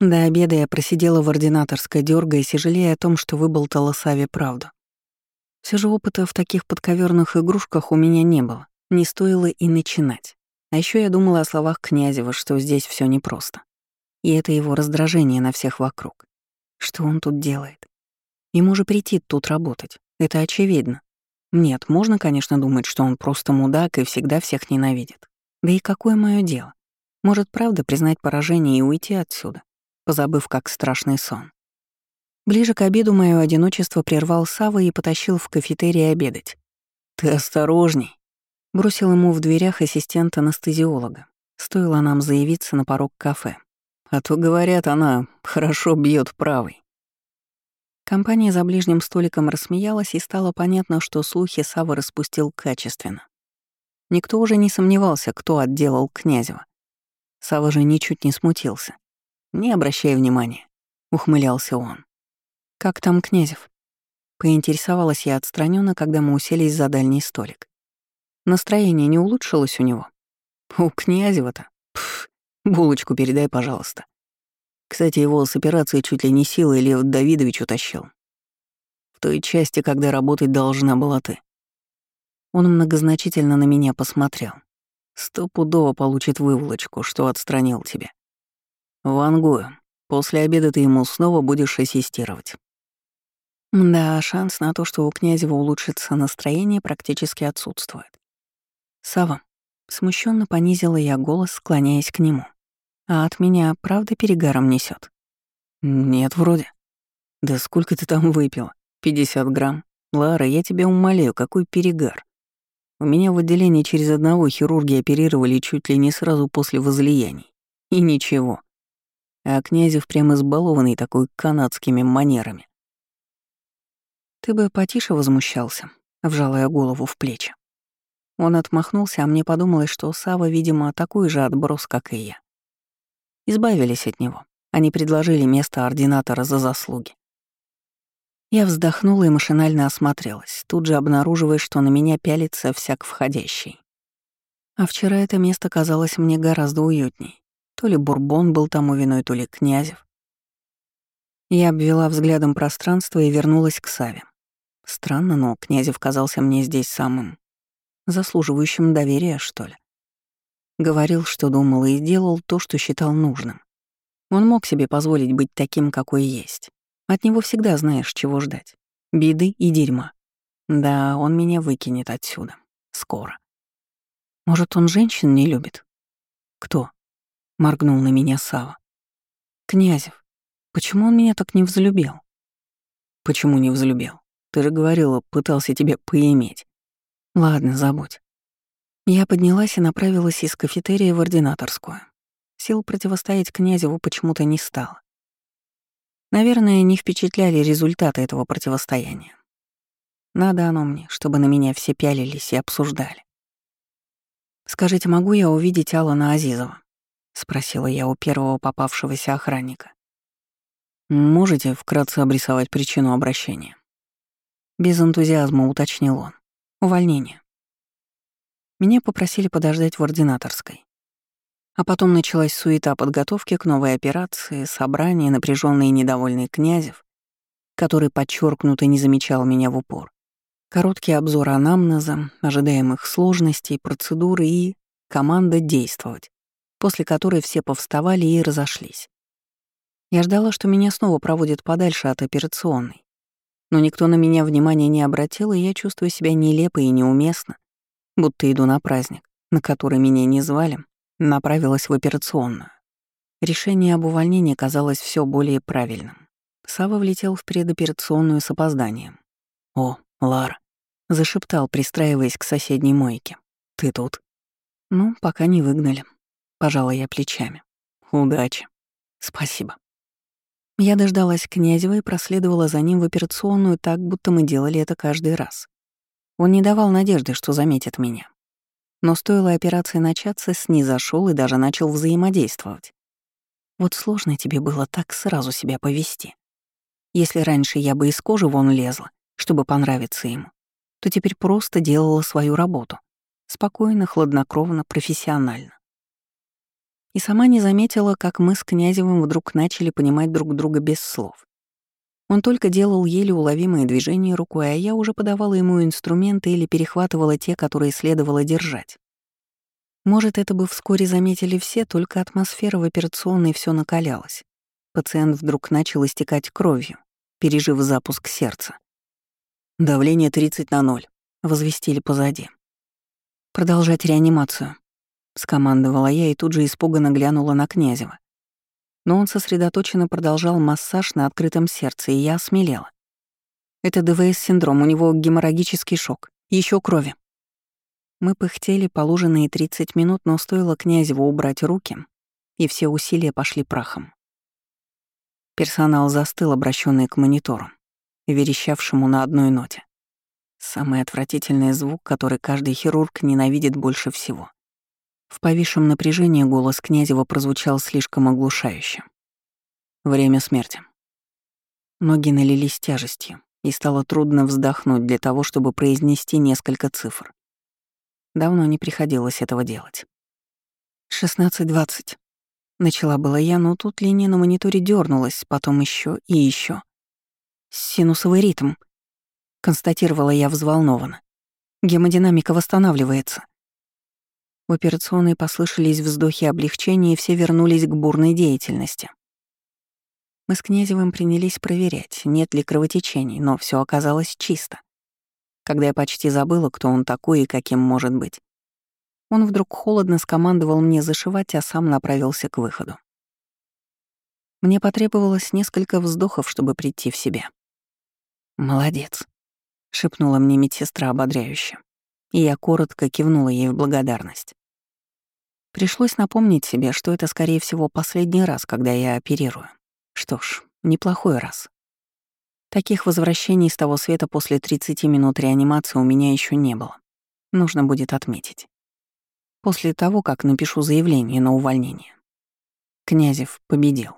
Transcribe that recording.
До обеда я просидела в ординаторской, дергаясь и жалея о том, что выболтала Саве правду. Все же опыта в таких подковерных игрушках у меня не было, не стоило и начинать. А еще я думала о словах Князева, что здесь все непросто. И это его раздражение на всех вокруг. Что он тут делает? Ему же прийти тут работать, это очевидно. Нет, можно, конечно, думать, что он просто мудак и всегда всех ненавидит. Да и какое мое дело? Может, правда признать поражение и уйти отсюда? Позабыв как страшный сон. Ближе к обеду мое одиночество прервал Сава и потащил в кафетерий обедать. «Ты осторожней!» — бросил ему в дверях ассистент анестезиолога. Стоило нам заявиться на порог кафе. А то, говорят, она хорошо бьет правой. Компания за ближним столиком рассмеялась, и стало понятно, что слухи Сава распустил качественно. Никто уже не сомневался, кто отделал Князева. Сава же ничуть не смутился. «Не обращай внимания», — ухмылялся он. «Как там Князев?» Поинтересовалась я отстраненно, когда мы уселись за дальний столик. Настроение не улучшилось у него. У Князева-то? Булочку передай, пожалуйста. Кстати, его с операции чуть ли не силой Лев Давидович утащил. В той части, когда работать должна была ты. Он многозначительно на меня посмотрел. Стопудово получит выволочку, что отстранил тебя. Вангую. После обеда ты ему снова будешь ассистировать. Да, шанс на то, что у Князева улучшится настроение, практически отсутствует. Сава, смущенно понизила я голос, склоняясь к нему. А от меня правда перегаром несет? Нет, вроде. Да сколько ты там выпила? 50 грамм? Лара, я тебя умоляю, какой перегар? У меня в отделении через одного хирурги оперировали чуть ли не сразу после возлияний. И ничего. А Князев прям избалованный такой канадскими манерами. «Ты бы потише возмущался», — вжала голову в плечи. Он отмахнулся, а мне подумалось, что Сава, видимо, такой же отброс, как и я. Избавились от него. Они предложили место ординатора за заслуги. Я вздохнула и машинально осмотрелась, тут же обнаруживая, что на меня пялится всяк входящий. А вчера это место казалось мне гораздо уютней. То ли Бурбон был тому виной, то ли Князев. Я обвела взглядом пространство и вернулась к Саве. Странно, но Князев казался мне здесь самым заслуживающим доверия, что ли. Говорил, что думал, и делал то, что считал нужным. Он мог себе позволить быть таким, какой есть. От него всегда знаешь, чего ждать. Беды и дерьма. Да, он меня выкинет отсюда. Скоро. Может, он женщин не любит? Кто? Моргнул на меня Сава. Князев, почему он меня так не взлюбил? Почему не взлюбил? Ты же говорила, пытался тебя поиметь. Ладно, забудь. Я поднялась и направилась из кафетерия в ординаторскую. Сил противостоять Князеву почему-то не стало. Наверное, не впечатляли результаты этого противостояния. Надо оно мне, чтобы на меня все пялились и обсуждали. «Скажите, могу я увидеть Алана Азизова?» — спросила я у первого попавшегося охранника. «Можете вкратце обрисовать причину обращения?» Без энтузиазма уточнил он. «Увольнение». Меня попросили подождать в ординаторской. А потом началась суета подготовки к новой операции, собрание, напряженный и недовольный Князев, который подчеркнуто не замечал меня в упор. Короткий обзор анамнеза, ожидаемых сложностей, процедуры и команда действовать после которой все повставали и разошлись. Я ждала, что меня снова проводят подальше от операционной. Но никто на меня внимания не обратил, и я чувствую себя нелепо и неуместно, будто иду на праздник, на который меня не звали, направилась в операционную. Решение об увольнении казалось все более правильным. Сава влетел в предоперационную с опозданием. «О, Лара», — зашептал, пристраиваясь к соседней мойке. «Ты тут?» «Ну, пока не выгнали», Пожала я плечами. Удачи. Спасибо. Я дождалась Князева и проследовала за ним в операционную так, будто мы делали это каждый раз. Он не давал надежды, что заметит меня. Но стоило операции начаться, снизошел и даже начал взаимодействовать. Вот сложно тебе было так сразу себя повести. Если раньше я бы из кожи вон лезла, чтобы понравиться ему, то теперь просто делала свою работу. Спокойно, хладнокровно, профессионально. И сама не заметила, как мы с Князевым вдруг начали понимать друг друга без слов. Он только делал еле уловимые движения рукой, а я уже подавала ему инструменты или перехватывала те, которые следовало держать. Может, это бы вскоре заметили все, только атмосфера в операционной все накалялась. Пациент вдруг начал истекать кровью, пережив запуск сердца. «Давление 30 на 0», — возвестили позади. «Продолжать реанимацию», — скомандовала я и тут же испуганно глянула на Князева но он сосредоточенно продолжал массаж на открытом сердце, и я осмелела. Это ДВС-синдром, у него геморрагический шок, еще крови. Мы пыхтели положенные 30 минут, но стоило Князеву убрать руки, и все усилия пошли прахом. Персонал застыл, обращенный к монитору, верещавшему на одной ноте. Самый отвратительный звук, который каждый хирург ненавидит больше всего. В повисшем напряжении голос Князева прозвучал слишком оглушающе. Время смерти. Ноги налились тяжестью, и стало трудно вздохнуть для того, чтобы произнести несколько цифр. Давно не приходилось этого делать. «Шестнадцать двадцать». Начала была я, но тут линия на мониторе дернулась, потом еще и еще. «Синусовый ритм», — констатировала я взволнованно. «Гемодинамика восстанавливается». В операционной послышались вздохи облегчения, и все вернулись к бурной деятельности. Мы с Князевым принялись проверять, нет ли кровотечений, но все оказалось чисто. Когда я почти забыла, кто он такой и каким может быть, он вдруг холодно скомандовал мне зашивать, а сам направился к выходу. Мне потребовалось несколько вздохов, чтобы прийти в себя. «Молодец», — шепнула мне медсестра ободряюще, и я коротко кивнула ей в благодарность. Пришлось напомнить себе, что это, скорее всего, последний раз, когда я оперирую. Что ж, неплохой раз. Таких возвращений с того света после 30 минут реанимации у меня еще не было. Нужно будет отметить. После того, как напишу заявление на увольнение. Князев победил.